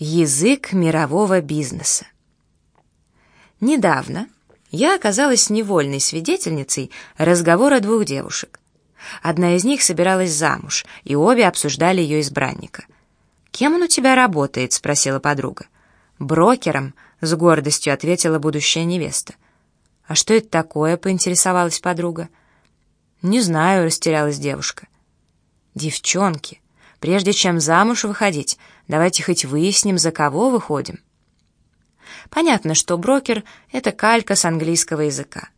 Язык мирового бизнеса. Недавно я оказалась невольной свидетельницей разговора двух девушек. Одна из них собиралась замуж, и обе обсуждали ее избранника. «Кем он у тебя работает?» — спросила подруга. «Брокером», — с гордостью ответила будущая невеста. «А что это такое?» — поинтересовалась подруга. «Не знаю», — растерялась девушка. «Девчонки, прежде чем замуж выходить, давайте хоть выясним, за кого выходим». Понятно, что брокер — это калька с английского языка.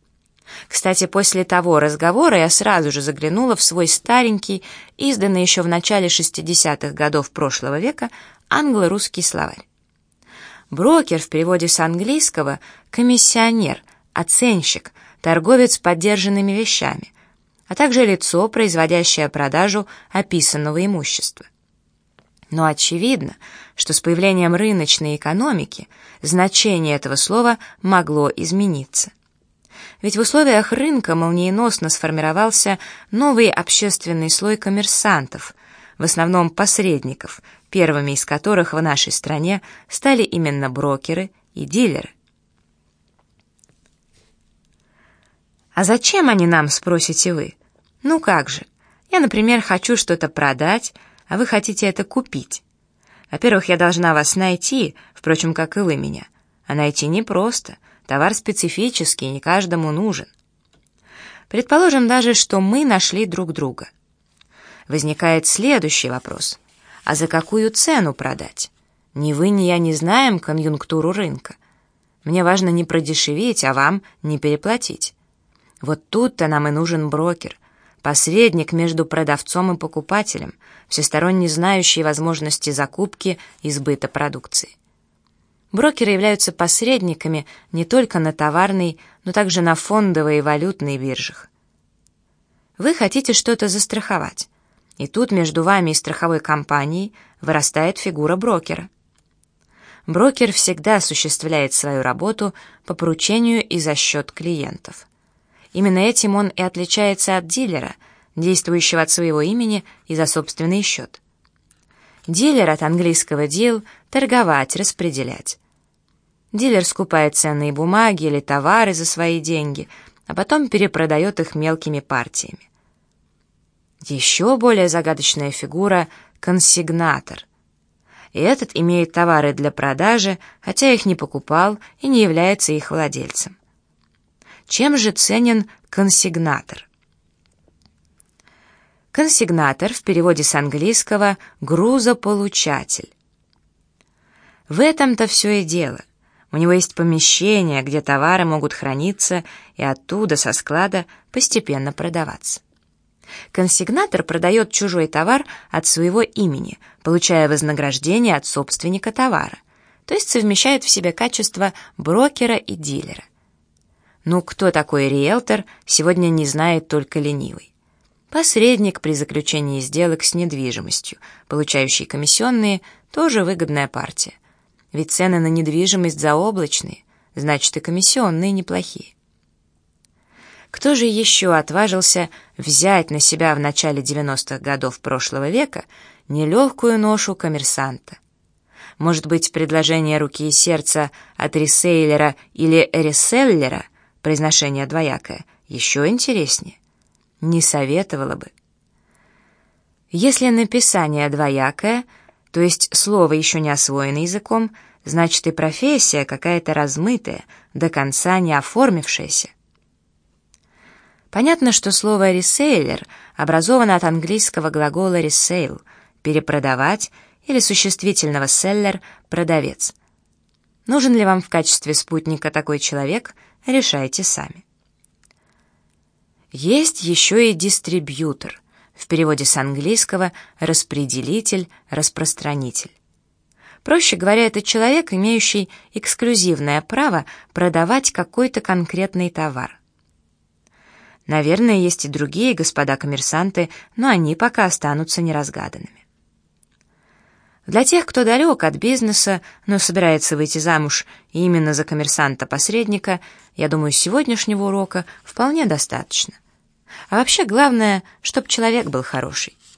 Кстати, после того разговора я сразу же заглянула в свой старенький, изданный еще в начале 60-х годов прошлого века, англо-русский словарь. Брокер в переводе с английского — комиссионер, оценщик, торговец поддержанными вещами — а также лицо, производящее продажу описанного имущества. Но очевидно, что с появлением рыночной экономики значение этого слова могло измениться. Ведь в условиях рынка молниеносно сформировался новый общественный слой коммерсантов, в основном посредников, первыми из которых в нашей стране стали именно брокеры и дилеры. «А зачем они нам?» — спросите вы. Ну как же, я, например, хочу что-то продать, а вы хотите это купить. Во-первых, я должна вас найти, впрочем, как и вы меня. А найти непросто, товар специфический, не каждому нужен. Предположим даже, что мы нашли друг друга. Возникает следующий вопрос. А за какую цену продать? Ни вы, ни я не знаем конъюнктуру рынка. Мне важно не продешевить, а вам не переплатить. Вот тут-то нам и нужен брокер, посредник между продавцом и покупателем, всесторонне знающий возможности закупки и сбыта продукции. Брокеры являются посредниками не только на товарной, но также на фондовой и валютной биржах. Вы хотите что-то застраховать, и тут между вами и страховой компанией вырастает фигура брокера. Брокер всегда осуществляет свою работу по поручению и за счет клиентов. Именно этим он и отличается от дилера, действующего от своего имени и за собственный счет. Дилер от английского deal — торговать, распределять. Дилер скупает ценные бумаги или товары за свои деньги, а потом перепродает их мелкими партиями. Еще более загадочная фигура — консигнатор. И этот имеет товары для продажи, хотя их не покупал и не является их владельцем. Чем же ценен консигнатор? Консигнатор в переводе с английского «грузополучатель». В этом-то все и дело. У него есть помещение, где товары могут храниться и оттуда, со склада, постепенно продаваться. Консигнатор продает чужой товар от своего имени, получая вознаграждение от собственника товара, то есть совмещает в себе качество брокера и дилера. Ну, кто такой риэлтор, сегодня не знает только ленивый. Посредник при заключении сделок с недвижимостью, получающий комиссионные, тоже выгодная партия. Ведь цены на недвижимость заоблачные, значит и комиссионные неплохие. Кто же еще отважился взять на себя в начале 90-х годов прошлого века нелегкую ношу коммерсанта? Может быть, предложение руки и сердца от ресейлера или реселлера произношение двоякое, еще интереснее. Не советовала бы. Если написание двоякое, то есть слово еще не освоено языком, значит и профессия какая-то размытая, до конца не оформившаяся. Понятно, что слово «ресейлер» образовано от английского глагола «resale» — «перепродавать» или существительного «селлер» — «продавец». Нужен ли вам в качестве спутника такой человек — решайте сами. Есть еще и дистрибьютор, в переводе с английского распределитель, распространитель. Проще говоря, это человек, имеющий эксклюзивное право продавать какой-то конкретный товар. Наверное, есть и другие господа коммерсанты, но они пока останутся неразгаданными. Для тех, кто далек от бизнеса, но собирается выйти замуж именно за коммерсанта-посредника, я думаю, сегодняшнего урока вполне достаточно. А вообще главное, чтобы человек был хороший.